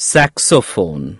saxophone.